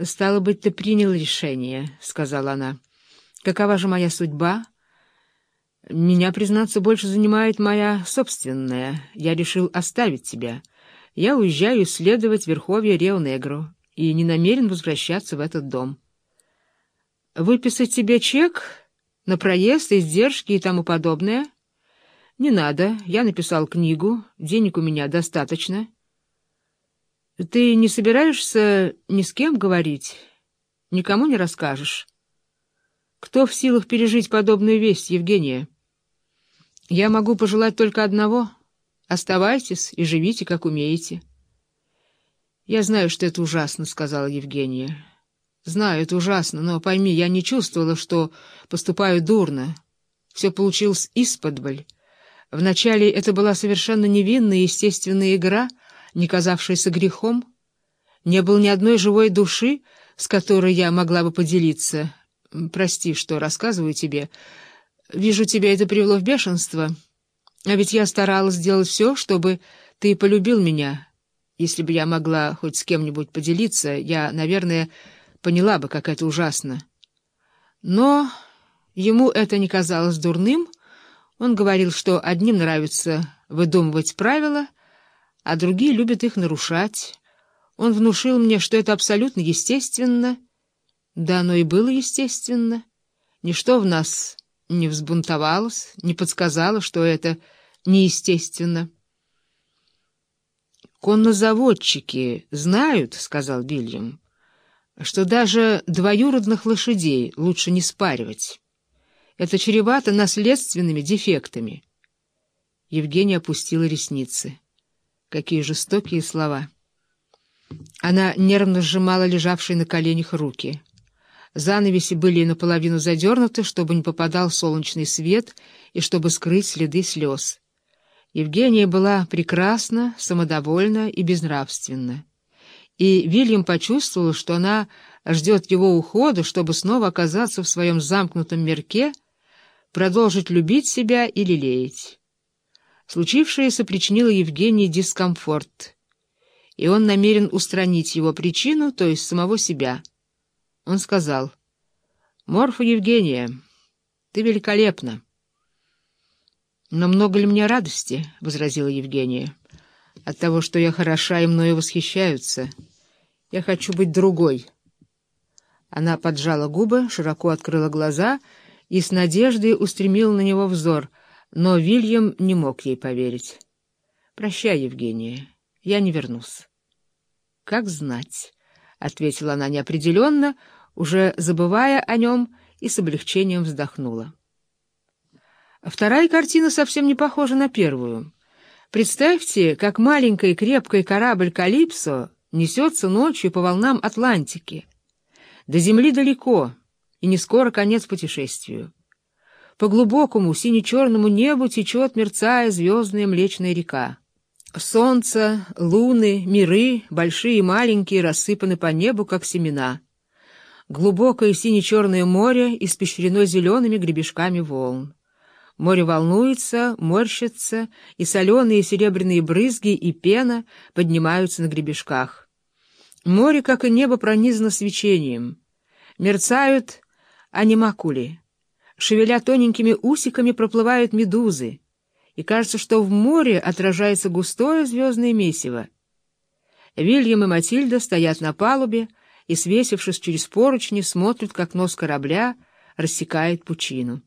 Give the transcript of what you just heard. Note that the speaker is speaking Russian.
«Стало быть, ты принял решение», — сказала она. «Какова же моя судьба?» «Меня, признаться, больше занимает моя собственная. Я решил оставить тебя. Я уезжаю исследовать верховье Рео-Негро и не намерен возвращаться в этот дом». «Выписать тебе чек на проезд, издержки и тому подобное?» «Не надо. Я написал книгу. Денег у меня достаточно». Ты не собираешься ни с кем говорить? Никому не расскажешь? Кто в силах пережить подобную весть, Евгения? Я могу пожелать только одного. Оставайтесь и живите, как умеете. Я знаю, что это ужасно, — сказала Евгения. Знаю, это ужасно, но пойми, я не чувствовала, что поступаю дурно. Все получилось исподволь. Вначале это была совершенно невинная естественная игра — не казавшееся грехом, не было ни одной живой души, с которой я могла бы поделиться. Прости, что рассказываю тебе. Вижу, тебя это привело в бешенство. А ведь я старалась сделать все, чтобы ты полюбил меня. Если бы я могла хоть с кем-нибудь поделиться, я, наверное, поняла бы, как это ужасно. Но ему это не казалось дурным. Он говорил, что одним нравится выдумывать правила — а другие любят их нарушать. Он внушил мне, что это абсолютно естественно. Да, оно и было естественно. Ничто в нас не взбунтовалось, не подсказало, что это неестественно. «Коннозаводчики знают, — сказал Вильям, — что даже двоюродных лошадей лучше не спаривать. Это чревато наследственными дефектами». Евгения опустила ресницы. Какие жестокие слова! Она нервно сжимала лежавшие на коленях руки. Занавеси были наполовину задернуты, чтобы не попадал солнечный свет и чтобы скрыть следы слез. Евгения была прекрасна, самодовольна и безнравственна. И Вильям почувствовал, что она ждет его ухода, чтобы снова оказаться в своем замкнутом мирке, продолжить любить себя и лелеять. Случившееся причинило Евгении дискомфорт, и он намерен устранить его причину, то есть самого себя. Он сказал, «Морфа Евгения, ты великолепна». «Но много ли мне радости?» — возразила Евгения. «От того, что я хороша и мною восхищаются. Я хочу быть другой». Она поджала губы, широко открыла глаза и с надеждой устремила на него взор — но Вильям не мог ей поверить. «Прощай, Евгения, я не вернусь». «Как знать», — ответила она неопределенно, уже забывая о нем и с облегчением вздохнула. Вторая картина совсем не похожа на первую. Представьте, как маленький крепкий корабль «Калипсо» несется ночью по волнам Атлантики. До земли далеко, и не скоро конец путешествию. По глубокому сине-черному небу течет, мерцая, звездная Млечная река. Солнце, луны, миры, большие и маленькие, рассыпаны по небу, как семена. Глубокое сине-черное море испещрено зелеными гребешками волн. Море волнуется, морщится, и соленые серебряные брызги и пена поднимаются на гребешках. Море, как и небо, пронизано свечением. Мерцают анимакули. Шевеля тоненькими усиками проплывают медузы, и кажется, что в море отражается густое звездное месиво. Вильям и Матильда стоят на палубе и, свесившись через поручни, смотрят, как нос корабля рассекает пучину.